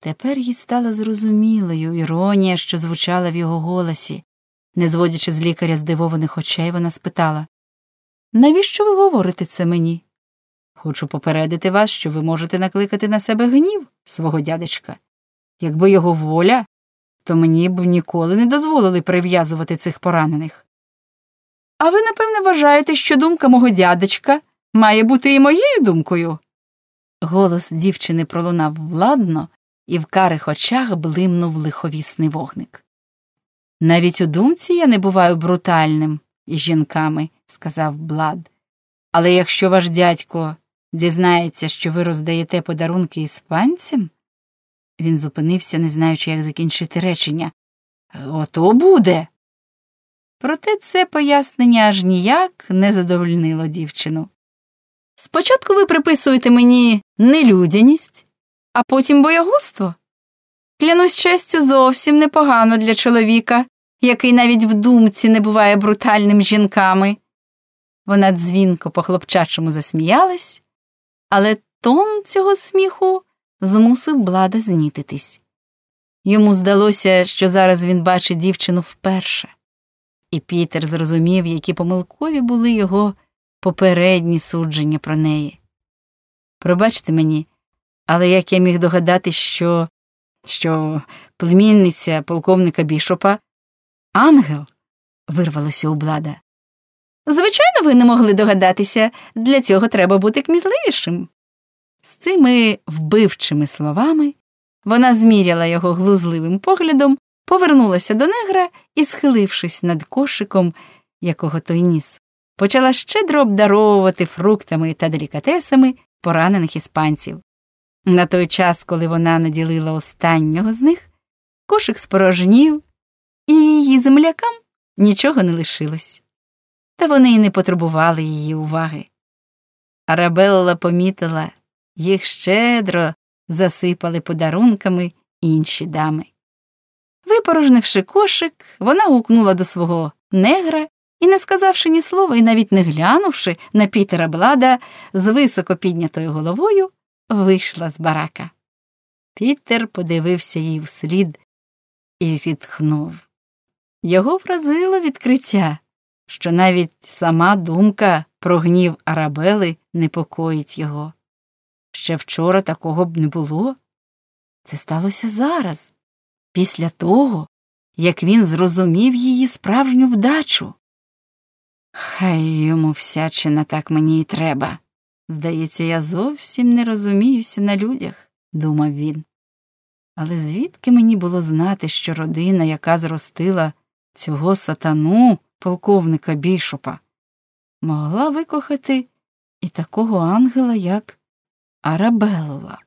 Тепер їй стала зрозумілою іронія, що звучала в його голосі. Не зводячи з лікаря здивованих очей, вона спитала Навіщо ви говорите це мені? Хочу попередити вас, що ви можете накликати на себе гнів свого дядечка. Якби його воля, то мені б ніколи не дозволили прив'язувати цих поранених. А ви, напевне, вважаєте, що думка мого дядечка має бути і моєю думкою? Голос дівчини пролунав владно, і в карих очах блимнув лиховісний вогник. Навіть у думці я не буваю брутальним із жінками, сказав Блад. Але якщо ваш дядько дізнається, що ви роздаєте подарунки іспанцям. Він зупинився, не знаючи, як закінчити речення. Ото буде. Проте це пояснення аж ніяк не задовольнило дівчину. Спочатку ви приписуєте мені нелюдяність, а потім боягузтво. Клянусь честю зовсім непогано для чоловіка, який навіть в думці не буває брутальним жінками. Вона дзвінко по хлопчачому засміялась, але тон цього сміху змусив блада знітитись. Йому здалося, що зараз він бачить дівчину вперше, і Пітер зрозумів, які помилкові були його попередні судження про неї. Пробачте мені, але як я міг догадатись, що що племінниця полковника бішопа ангел вирвалося у блада. Звичайно, ви не могли догадатися, для цього треба бути кмітливішим. З цими вбивчими словами вона зміряла його глузливим поглядом, повернулася до негра і, схилившись над кошиком, якого той ніс, почала щедро обдаровувати фруктами та делікатесами поранених іспанців. На той час, коли вона наділила останнього з них, кошик спорожнів, і її землякам нічого не лишилось. Та вони й не потребували її уваги. Арабелла помітила, їх щедро засипали подарунками інші дами. Випорожнивши кошик, вона гукнула до свого негра і, не сказавши ні слова, і навіть не глянувши на Пітера Блада з високо піднятою головою, вийшла з барака. Пітер подивився їй вслід і зітхнув. Його вразило відкриття, що навіть сама думка про гнів Арабели непокоїть його. Ще вчора такого б не було. Це сталося зараз, після того, як він зрозумів її справжню вдачу. Хай йому всячина так мені й треба. Здається, я зовсім не розуміюся на людях, думав він. Але звідки мені було знати, що родина, яка зростила цього сатану, полковника бішопа, могла викохати і такого ангела, як Арабелла?